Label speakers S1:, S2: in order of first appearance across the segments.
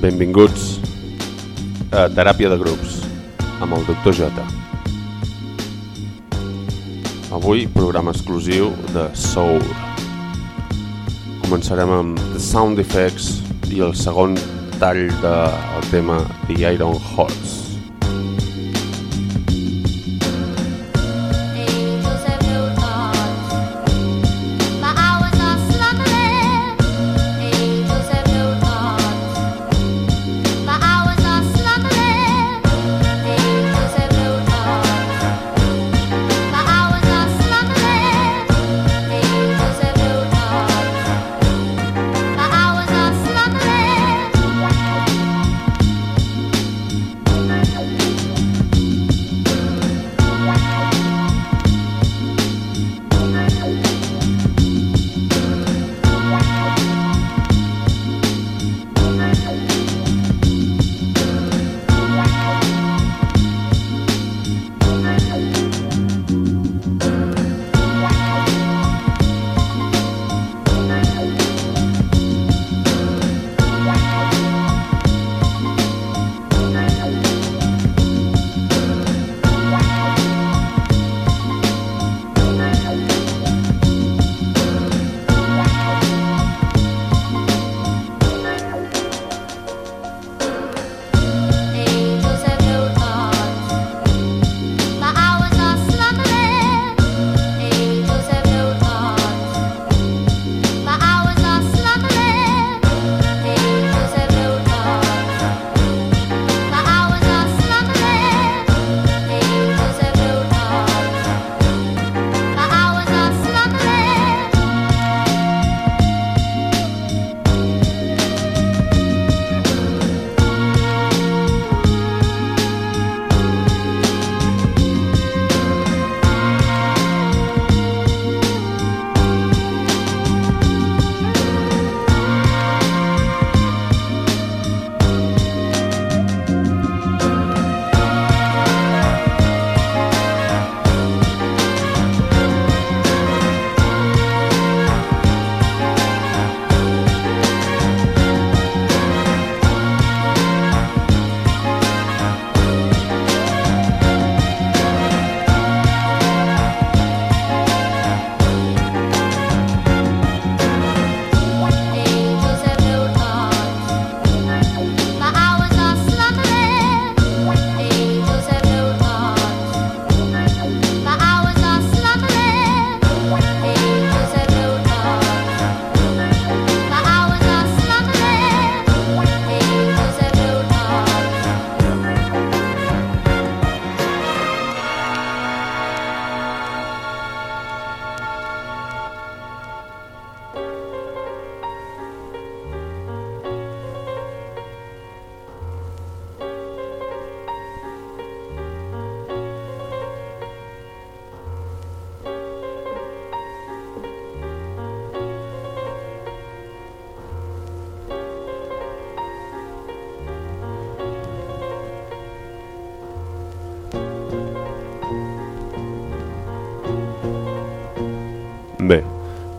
S1: Benvinguts a Teràpia de Grups amb el Dr. J. Avui programa exclusiu de Soul. Començarem amb The Sound Effects i el segon tall del tema The Iron Horse.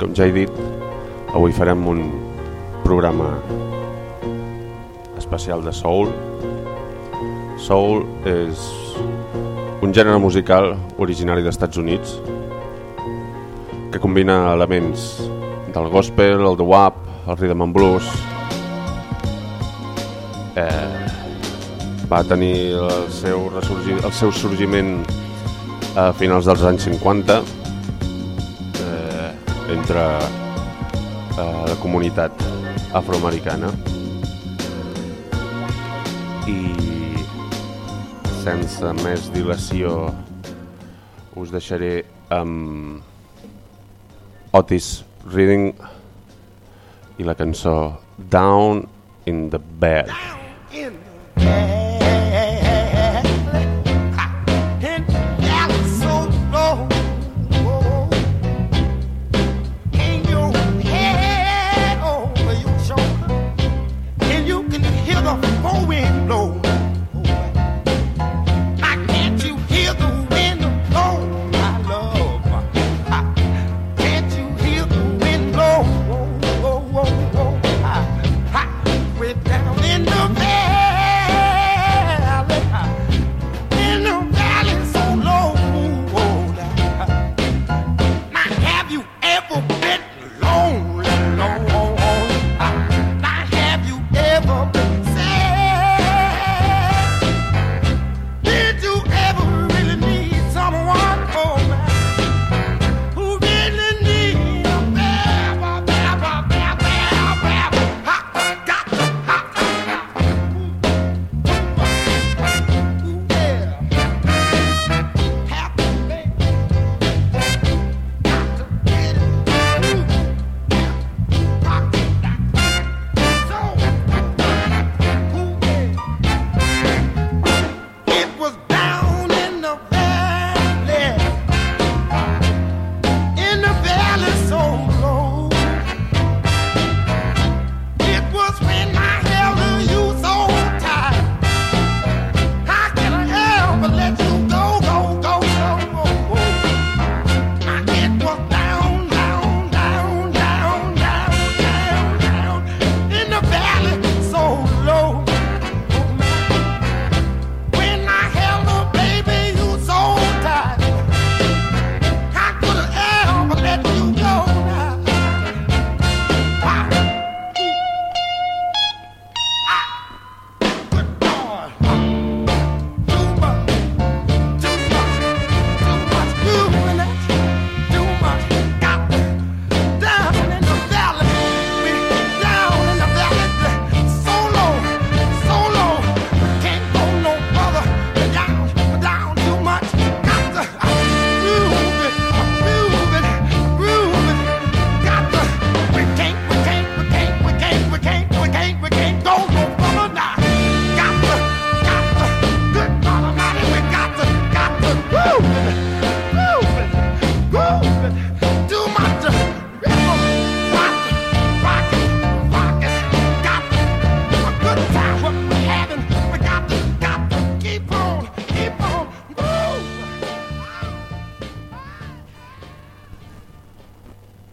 S1: Com ja he dit, avui farem un programa especial de soul. Soul és un gènere musical originari dels Estats Units que combina elements del gospel, el doo-wop, el rhythm and blues. Eh, va tenir el seu, el seu sorgiment a finals dels anys 50 eh, entre eh, la comunitat afroamericana i sense més dilació us deixaré amb Otis Reading i la cançó Down in the Bed.
S2: in the bed.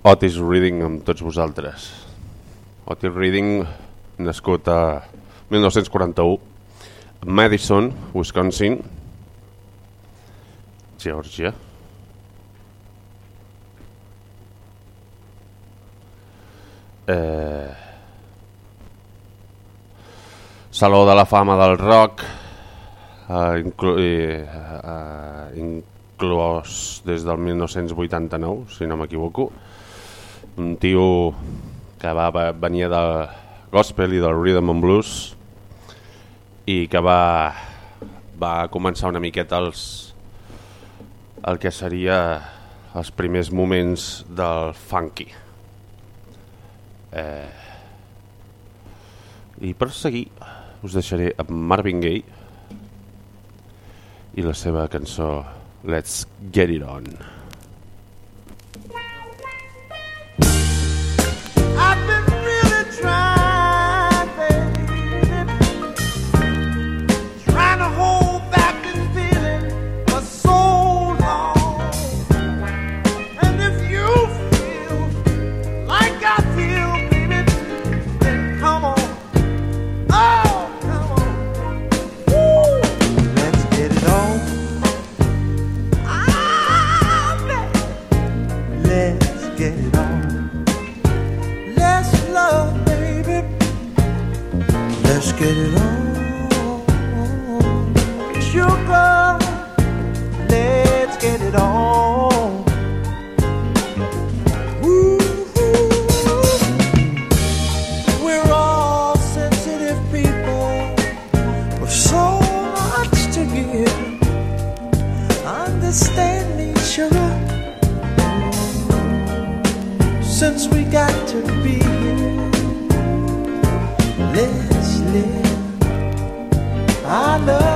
S1: Otis Reading amb tots vosaltres. Otis Reading, nascut a 1941, a Madison, Wisconsin, Georgia. Eh... Saló de la fama del rock, eh, inclu eh, eh, inclòs des del 1989, si no m'equivoco. Un tio que va, va venia del gospel i del rhythm and blues i que va, va començar una miqueta els, el que seria els primers moments del funky. Eh, I per seguir us deixaré amb Marvin Gaye i la seva cançó Let's Get It On.
S3: Let's get it on. Sugar, let's get it on. Ooh, we're all sensitive people with so much to give. Understand me, sugar since we got I love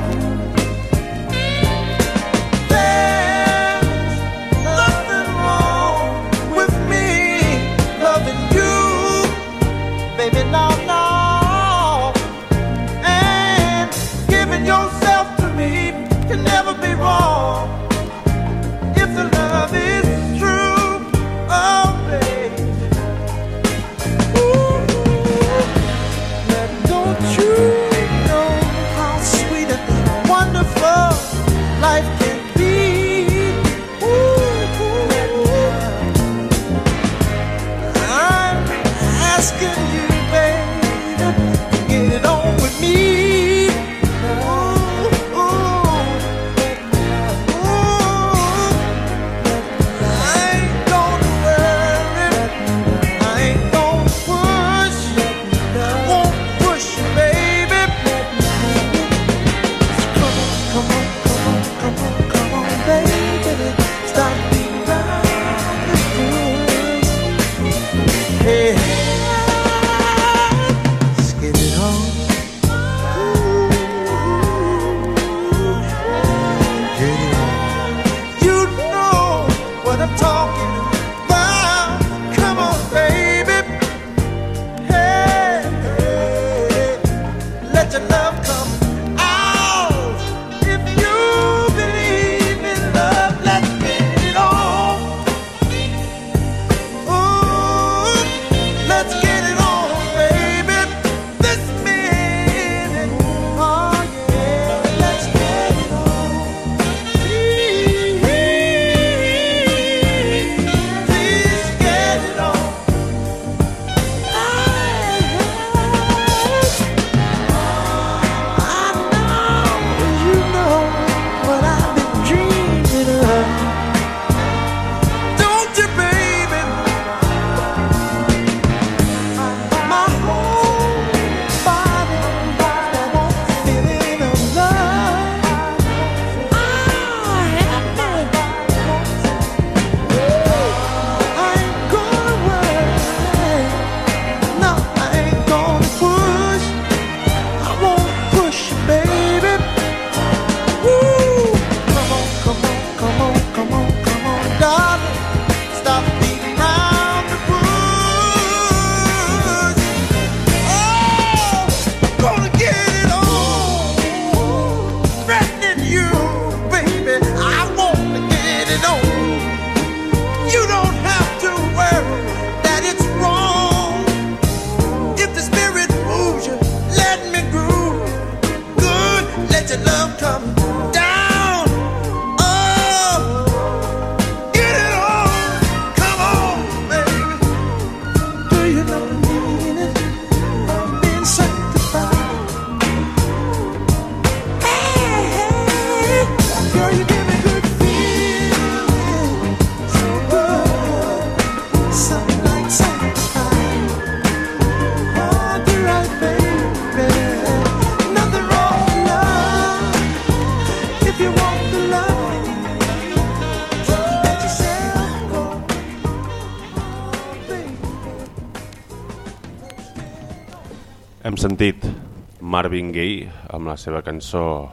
S1: Marvin Gaye amb la seva cançó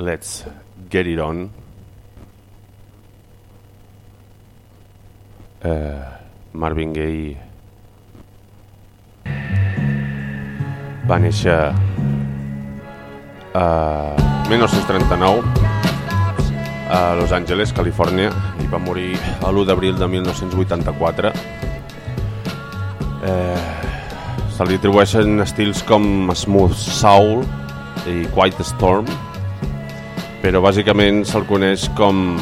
S1: Let's Get It On. Eh, Marvin Gaye va néixer a 1939 a Los Angeles, Califòrnia i va morir l'1 d'abril de 1984 eh, se li atribueixen estils com Smooth Soul i Quiet Storm però bàsicament se'l coneix com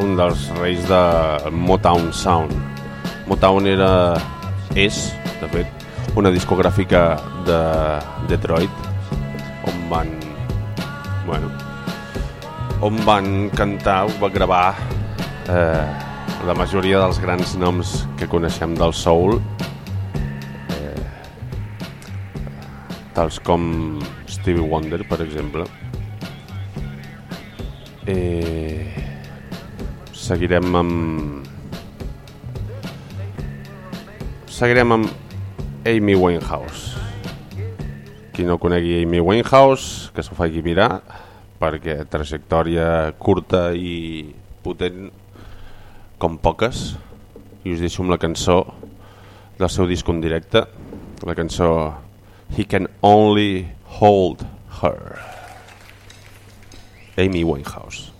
S1: un dels reis de Motown Sound. Motown era és, de fet, una discogràfica de Detroit on van bueno, on van cantar, va gravar eh, la majoria dels grans noms que coneixem del soul tals com Stevie Wonder per exemple. Eh, seguirem amb seguirem amb Amy Winehouse. Qui no conegui Amy Winehouse que s'ho faci mirar perquè trajectòria curta i potent com poques. I us deixo amb la cançó del seu disc en directe la cançó He Can Only Hold Her. Amy Winehouse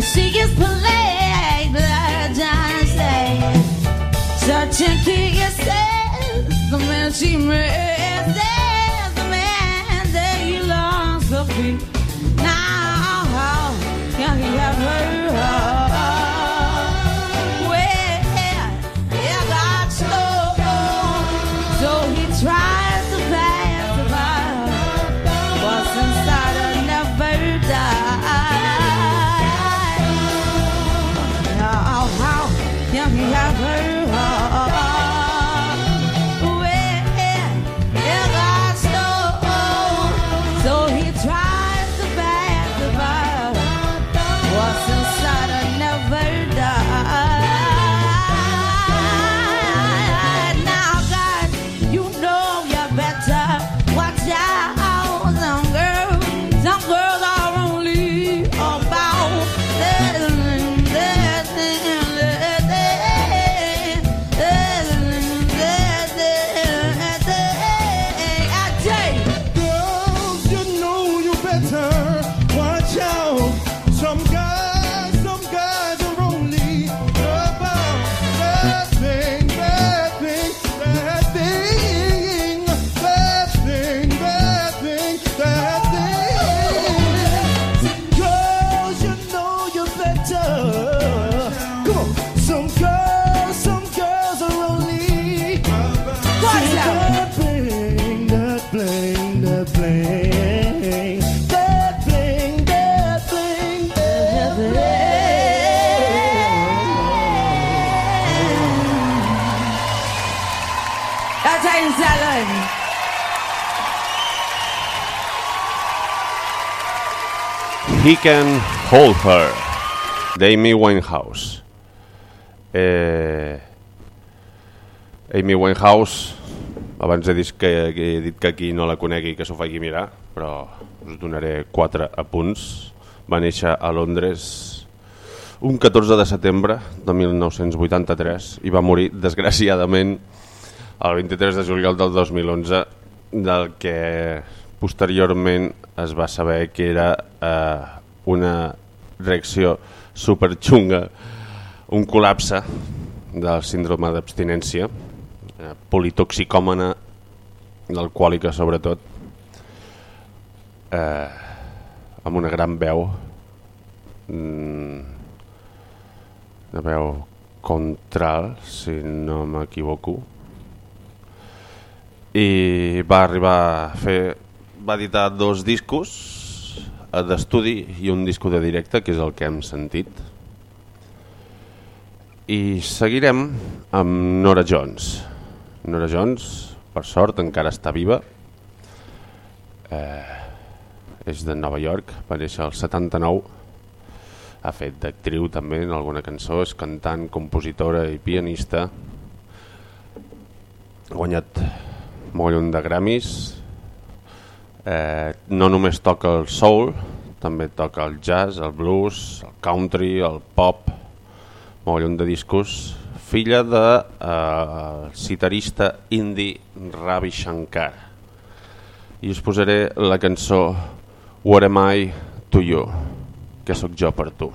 S4: She is polite, but I say, such a yourself, the man she made. Can
S1: Hold Her. d'Amy Winehouse. Eh, Amy Winehouse abans he dit que, que he dit que aquí no la conegui que s'ho faci mirar però us donaré quatre apunts.
S5: Va néixer a Londres un 14 de setembre de 1983 i va morir, desgraciadament, el 23 de juliol del 2011, del que posteriorment es va saber que era eh, una reacció superxunga, un col·lapse del síndrome d'abstinència, eh, politoxicòmana, alcohòlica sobretot, eh, amb una gran veu, mm, una veu contral, si no m'equivoco, i va arribar a fer va editar dos discos d'estudi i un disco de directe que és el que hem sentit. I seguirem amb Nora Jones. Nora Jones per sort encara està viva. Eh, és de Nova York va néixer al 79 ha fet d'actriu també en alguna cançó. És cantant, compositora i pianista. Ha guanyat molt de Grammys eh, no només toca el soul també toca el jazz, el blues el country, el pop molt de discos. Filla de eh, citarista indi Ravi Shankar. I us posaré la cançó What am I to you que sóc jo per tu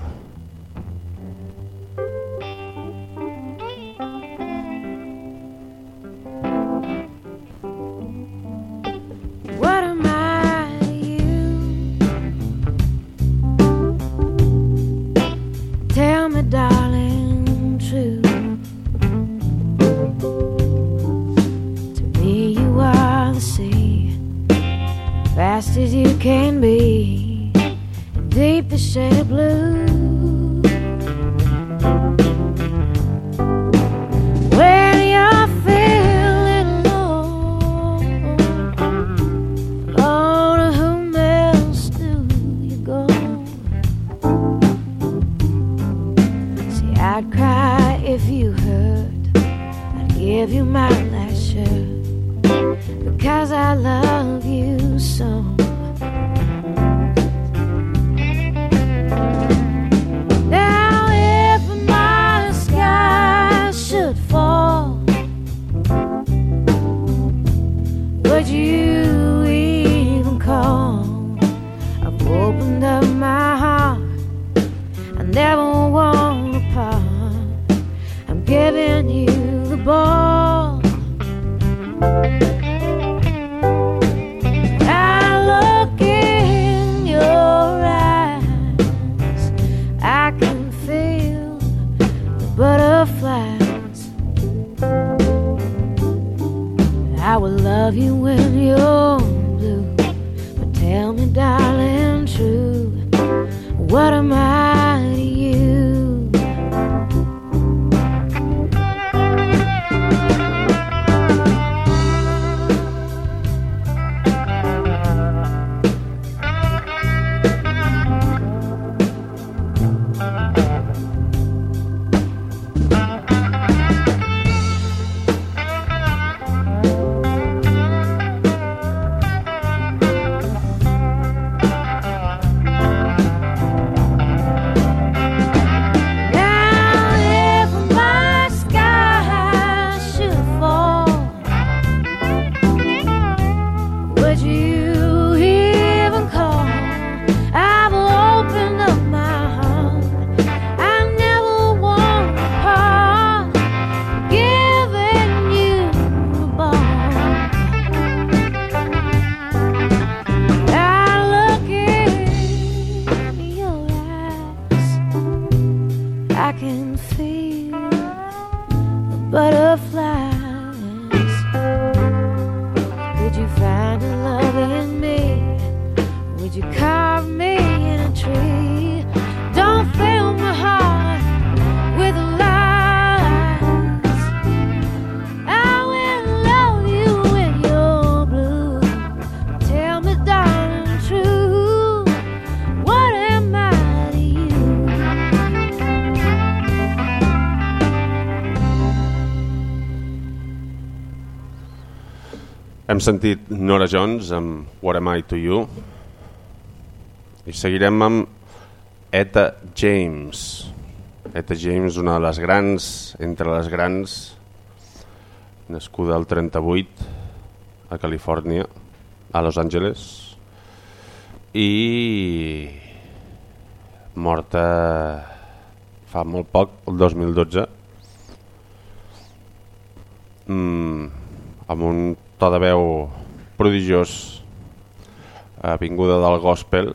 S5: Hem sentit Nora Jones amb What Am I To You i seguirem amb
S1: Etta James. Etta James, una de les grans, entre les grans, nascuda al 38 a Califòrnia, a Los Angeles, i morta fa molt poc, el 2012, mm, amb un to de veu prodigiós, eh, vinguda del gospel,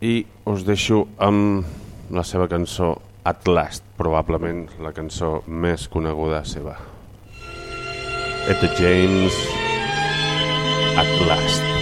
S1: i us deixo amb la seva cançó At Last, probablement la cançó més coneguda seva. Etta James, At Last.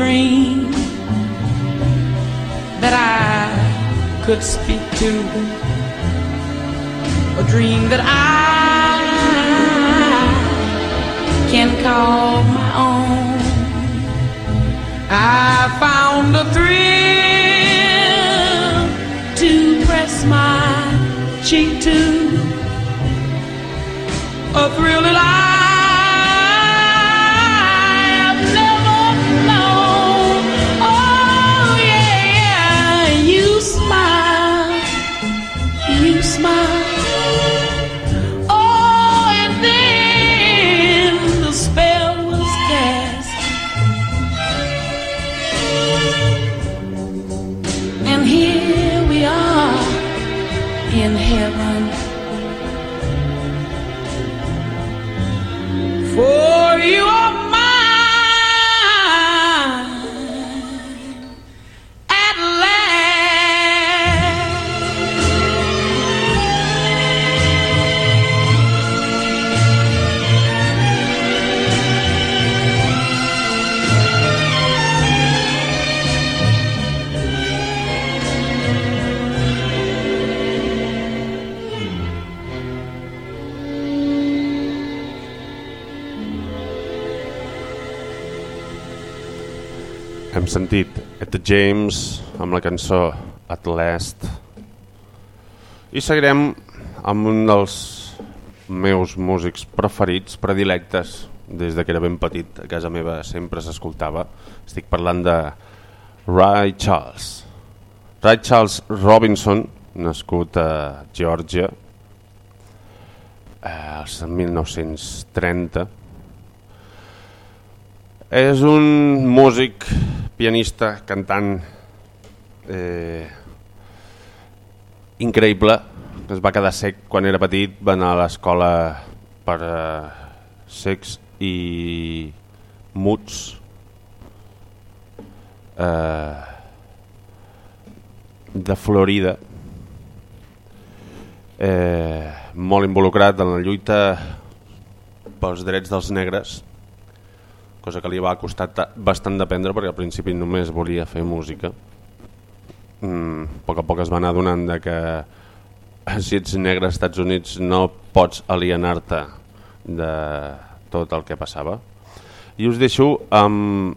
S4: Dream that I could speak to. A dream that I can call my own. I found a thrill to press my cheek to. A thrill that I
S1: Sentit. Etta James amb la cançó At Last. I seguirem amb un dels meus músics preferits, predilectes des de que era ben petit a casa meva sempre s'escoltava. Estic parlant de Ray Charles. Ray Charles Robinson nascut a Geòrgia eh, als 1930 és un músic, pianista, cantant eh, increïble que es va quedar sec quan era petit, va anar a l'escola per eh, secs i muts. Eh, de Florida. Eh, molt involucrat en la lluita pels drets dels negres cosa que li va costar ta- bastant d'aprendre perquè al principi només volia fer música. Mm, a poc a poc es va anar adonant de que si ets negre als Estats Units no pots alienar-te de tot el que passava. I us deixo amb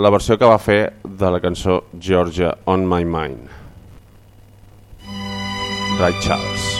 S1: la versió que va fer de la cançó Georgia on my mind. Ray Charles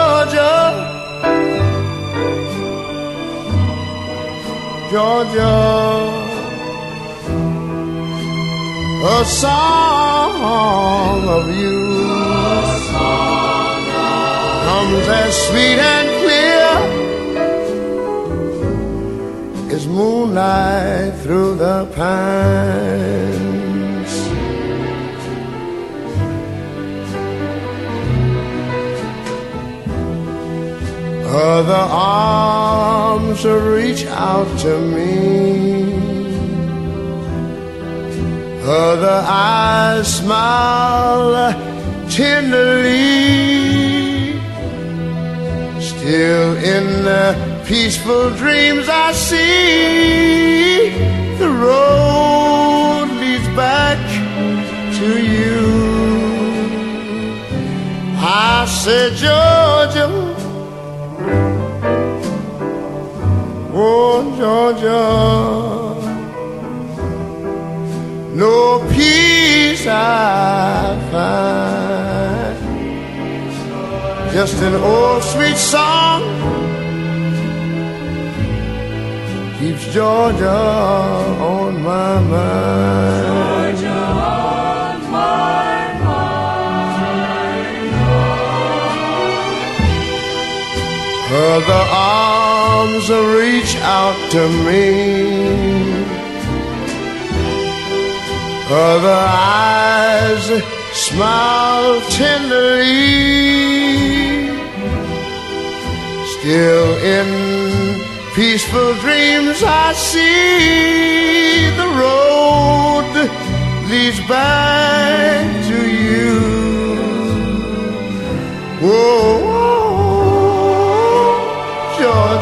S6: Georgia, a song of you comes as sweet and clear as moonlight through the pines. Other arms reach out to me. Other eyes smile tenderly. Still in the peaceful dreams I see the road leads back to you. I said, Georgia, oh Georgia, no peace I find. Just an old sweet song keeps Georgia on my mind. Other arms reach out to me. Other eyes smile tenderly. Still in peaceful dreams, I see the road leads back to you. Whoa,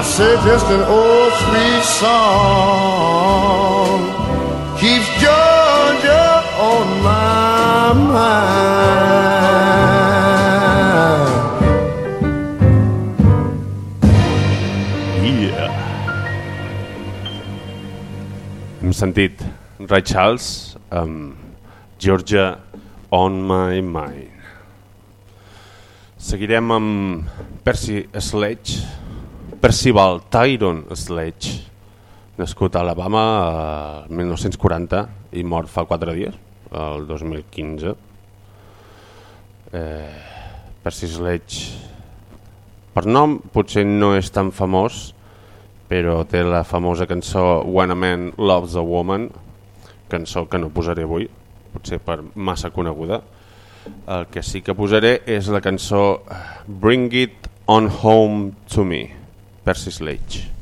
S6: I say just an old sweet song keeps Georgia on my mind.
S1: Yeah. Hem sentit Ray Charles amb Georgia on my mind. Seguirem amb Percy Sledge, Percival Tyron Sledge, nascut a Alabama el 1940 i mort fa 4 dies, el 2015. Eh, Percy Sledge per nom potser no és tan famós, però té la famosa cançó When a Man Loves a Woman, cançó que no posaré avui, potser per massa coneguda. El que sí que posaré és la cançó Bring It On Home To Me, Percy Sledge.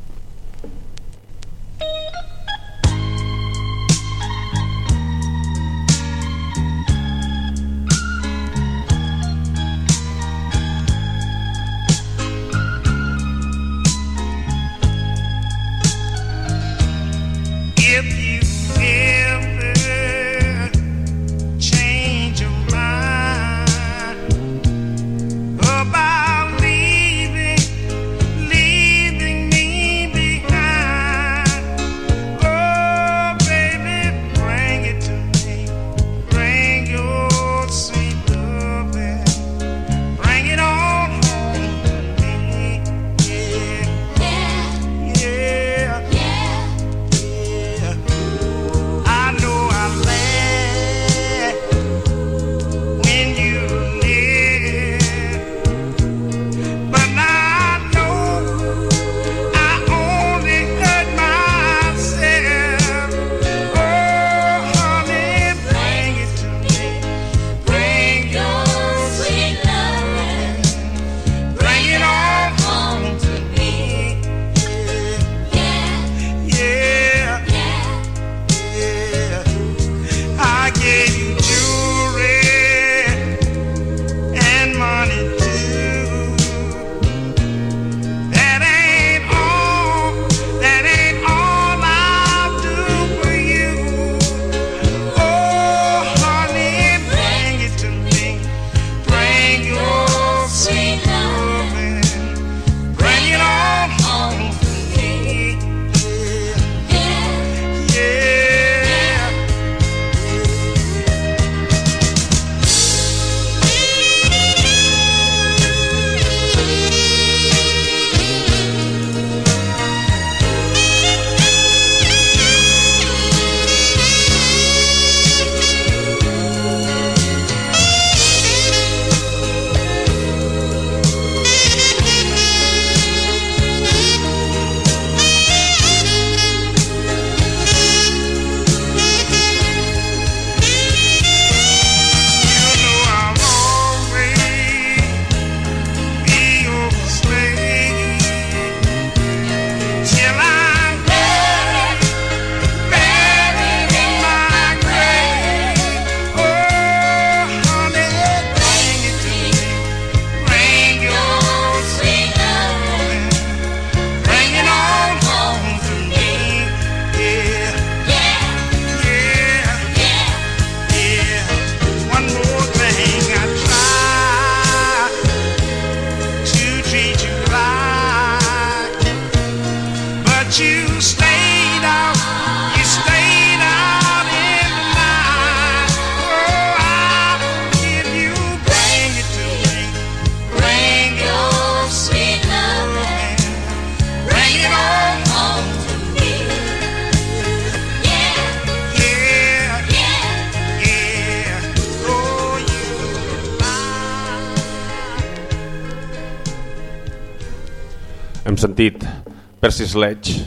S7: Sledge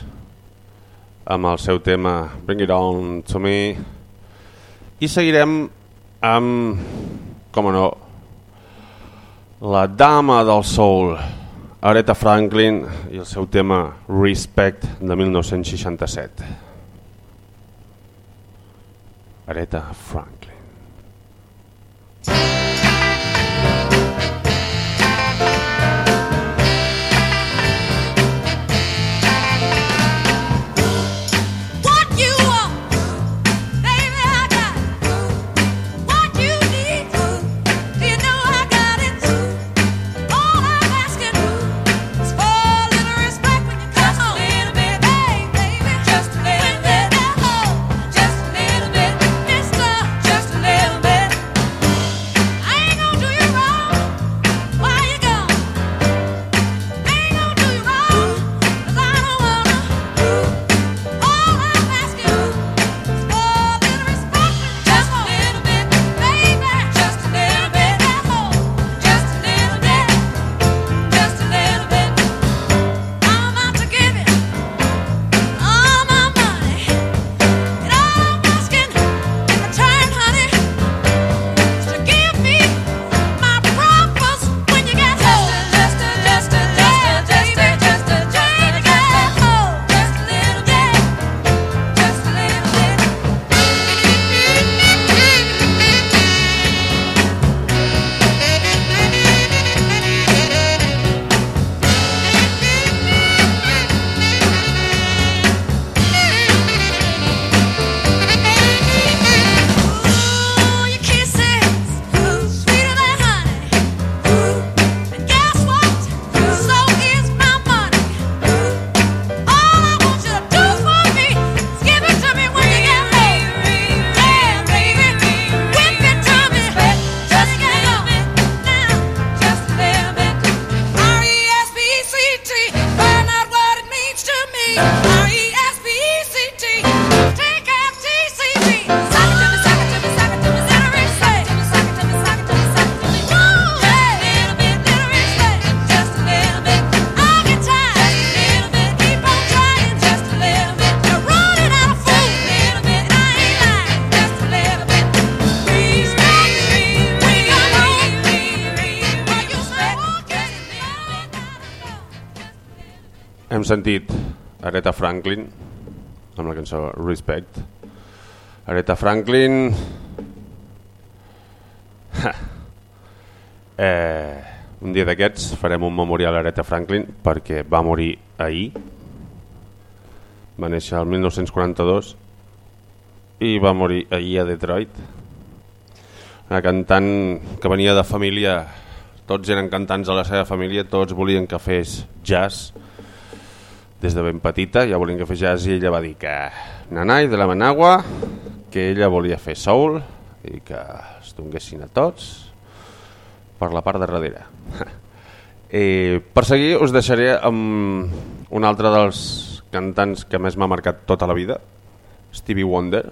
S7: amb el seu tema Bring It On To Me i seguirem amb, com no, la dama del soul, Aretha Franklin i el seu tema Respect de 1967. Aretha Franklin. Sentit Aretha Franklin amb la cançó Respect. Aretha Franklin... Eh, un dia d'aquests farem un memorial a Aretha Franklin perquè va morir ahir. Va néixer el 1942 i va morir ahir a Detroit. Una cantant que venia de família, tots eren cantants a la seva família, tots volien que fes jazz, des de ben petita ja volien que fes jazz i ella va dir que nanai de la Managua que ella volia fer soul i que es donguessin a tots per la part de darrere. Eh, per seguir us deixaré amb un altre dels cantants que més m'ha marcat tota la vida Stevie Wonder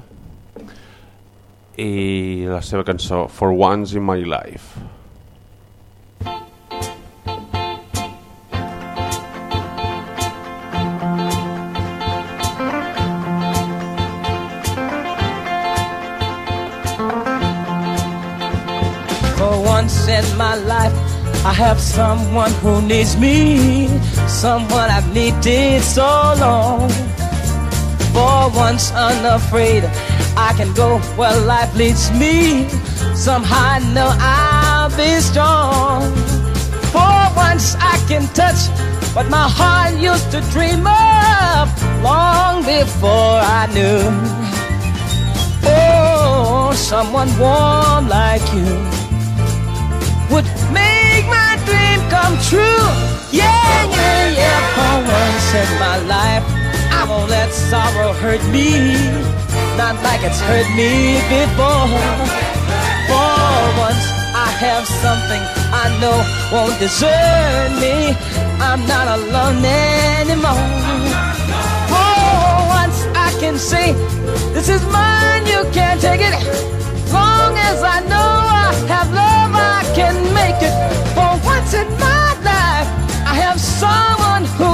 S7: i la seva cançó For Once in My Life
S5: in my life, I have someone who needs me, someone I've needed so long. For once unafraid, I can go where life leads me. Somehow I know I'll be strong. For once I can touch what my heart used to dream of long before I knew. Oh, someone warm like you come true. Yeah, yeah, yeah. For once in my life, I won't let sorrow hurt me, not like it's hurt me before. For once, I have something I know won't desert me. I'm not alone anymore. For once, I can say, This is mine, you can't take it. Long as I know I have love, I can make it. For in my life, I have someone who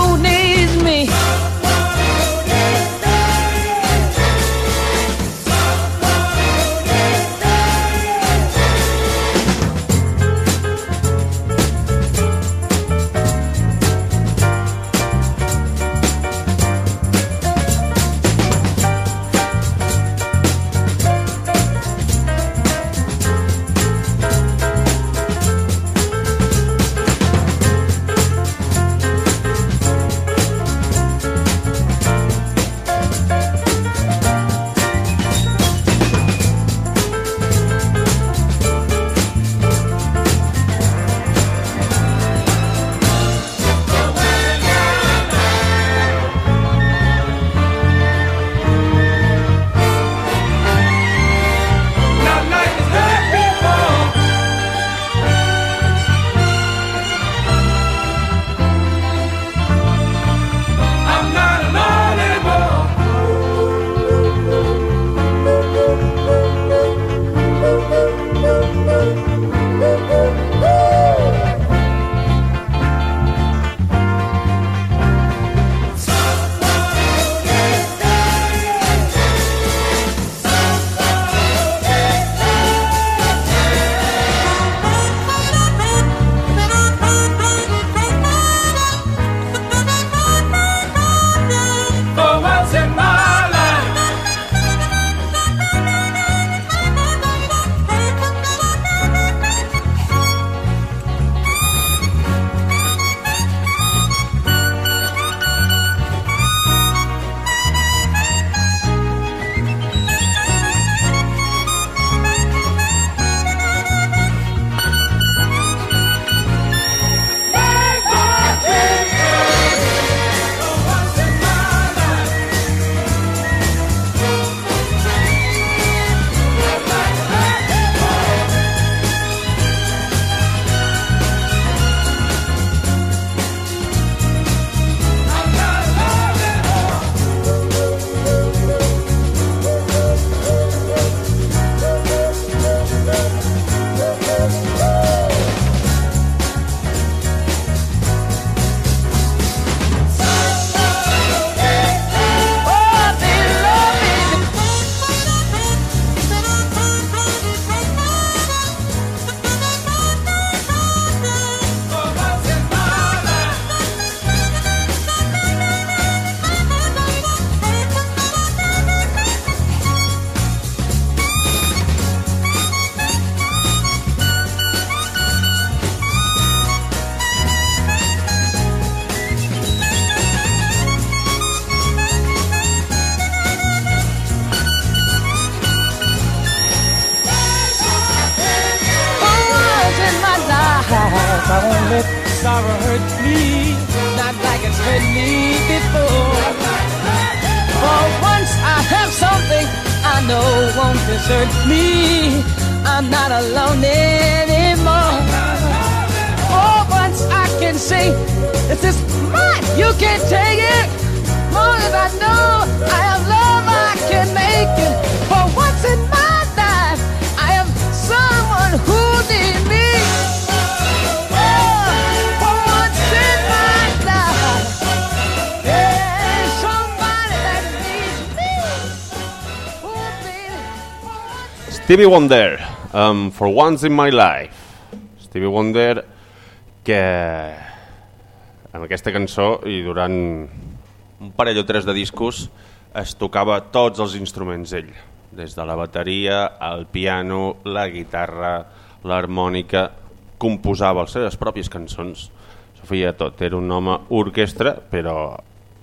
S1: Stevie Wonder, um, For Once in My Life. Stevie Wonder, que en aquesta cançó i durant un parell o tres de discos es tocava tots els instruments ell, des de la bateria, el piano, la guitarra, l'harmònica, composava les seves pròpies cançons, s'ho feia tot, era un home orquestra, però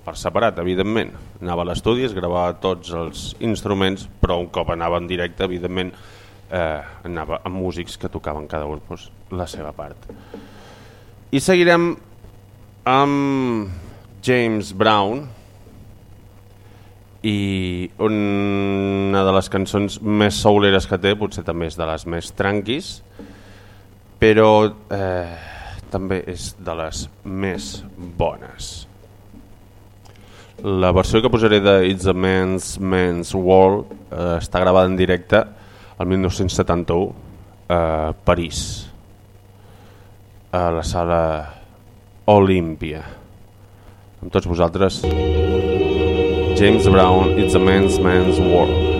S1: per separat, evidentment. Anava a l'estudi, es gravava tots els instruments, però un cop anava en directe, evidentment, eh, anava amb músics que tocaven cada un doncs, la seva part. I seguirem amb James Brown i una de les cançons més souleres que té, potser també és de les més tranquis, però eh, també és de les més bones. La versió que posaré de It's a Man's Man's World eh, està gravada en directe el 1971 a París, a la sala Olímpia. Amb tots vosaltres, James Brown, It's a Man's Man's World.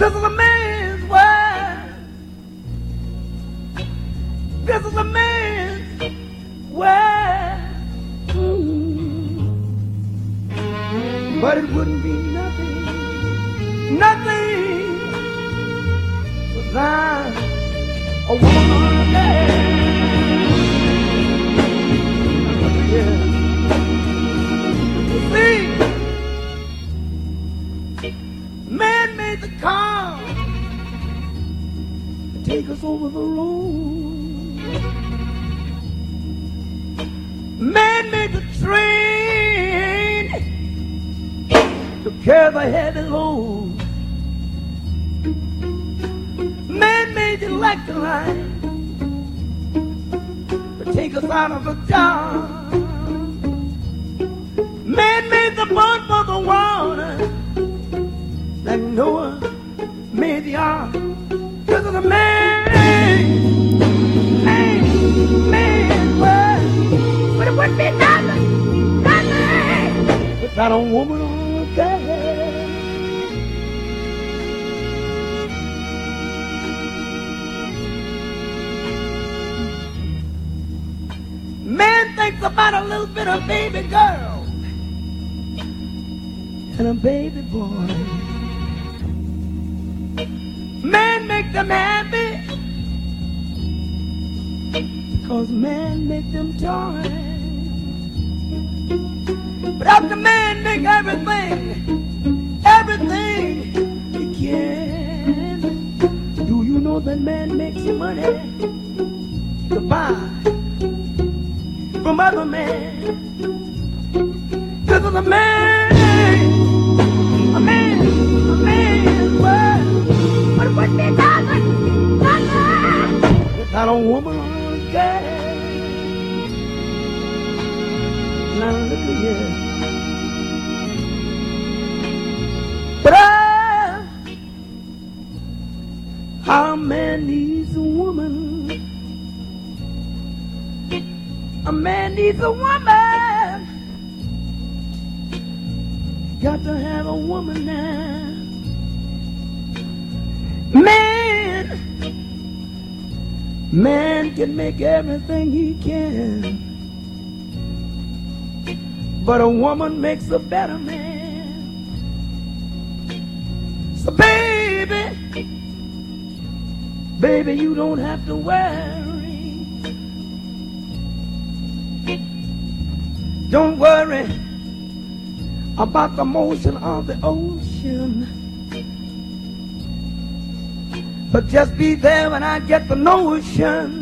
S2: This is a man's man makes money. To buy from other men? This is a man, a man, a be nothing, nothing without a woman or a girl. Now look at here. A woman. Got to have a woman now. Man, man can make everything he can. But a woman makes a better man. So baby, baby, you don't have to worry. Don't worry about the motion of the ocean. But just be there when I get the notion.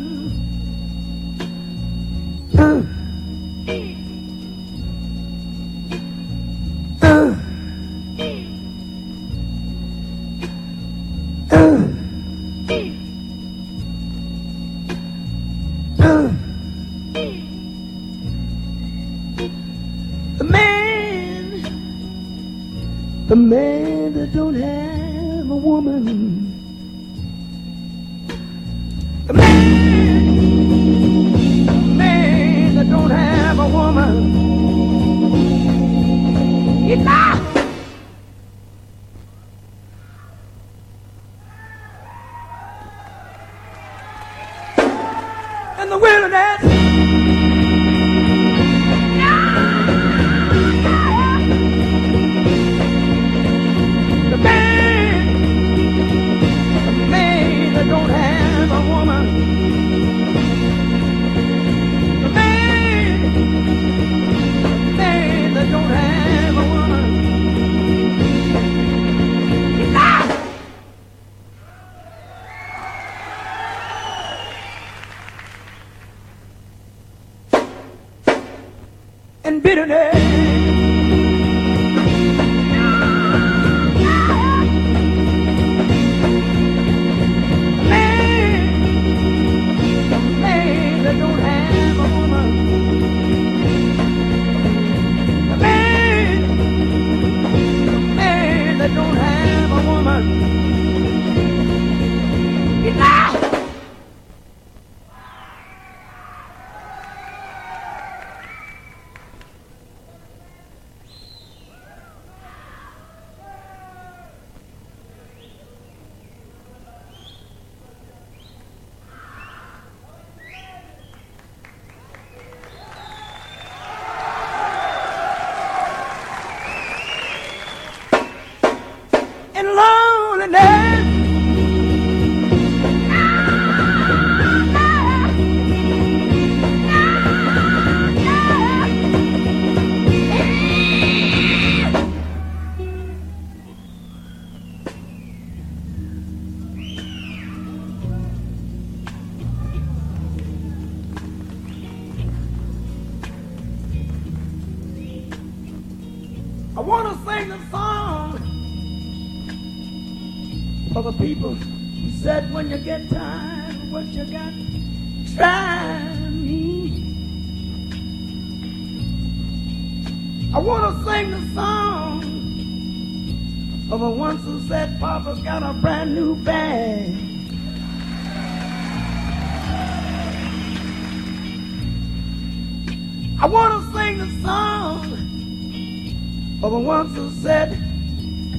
S2: The ones who said,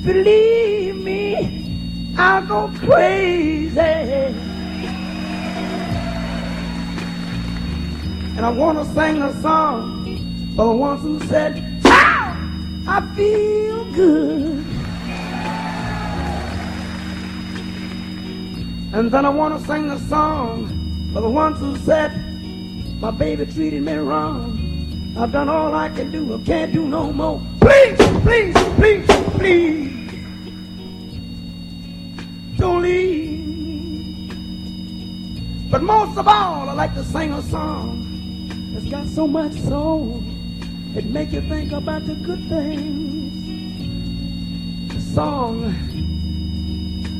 S2: believe me, I'll go crazy. And I want to sing a song for the ones who said, "Ow, I feel good. And then I want to sing a song for the ones who said, my baby treated me wrong. I've done all I can do. I can't do no more. Please, please, please, please. Don't leave. But most of all, I like to sing a song that's got so much soul. It make you think about the good things. The song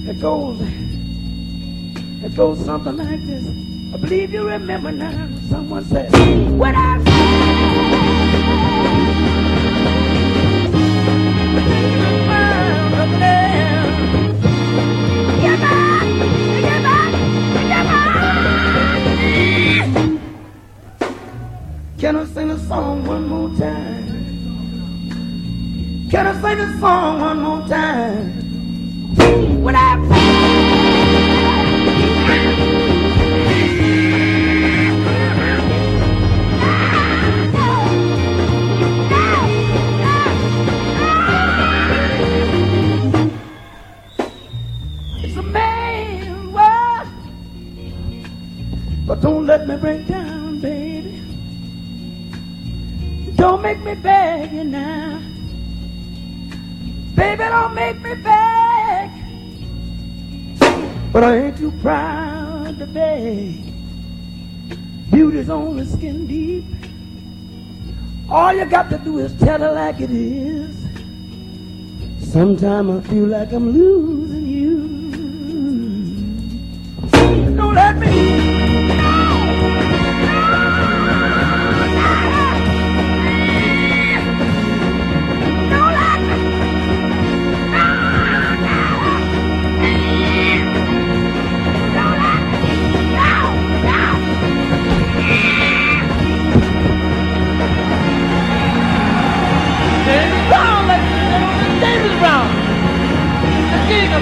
S2: that goes, it goes something like this. I believe you remember now. Someone said, "When I play the song one more time. Skin deep. All you got to do is tell her like it is. Sometimes I feel like I'm losing you. Don't let me.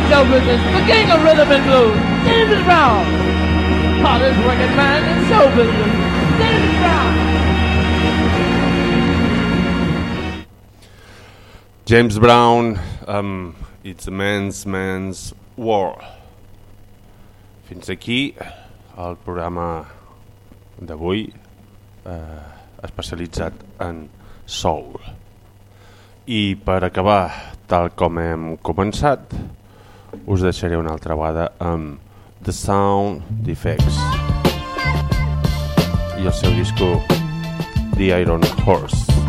S5: Show business, the king of rhythm and blues, James Brown. Hottest working man in show business, James Brown.
S1: James Brown amb It's a Man's Man's World. Fins aquí el programa d'avui eh, especialitzat en soul. I per acabar, tal com hem començat, us deixaré una altra vegada amb The Sound Defects i el seu disco The Iron Horse.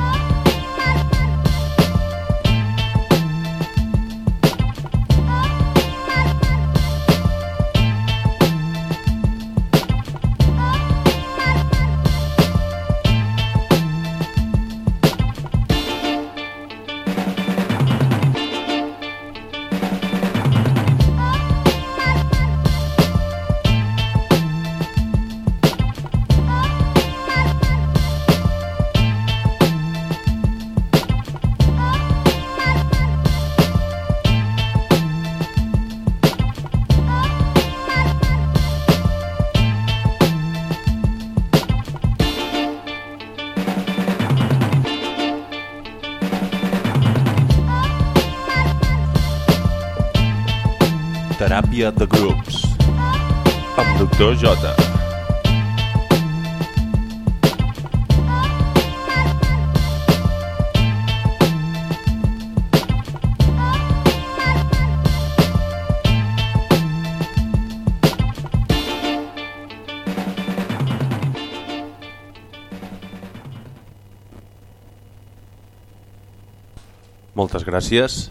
S1: Gràcies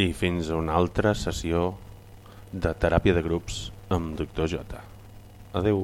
S1: i fins a una altra sessió de teràpia de grups amb Doctor J. Adeu.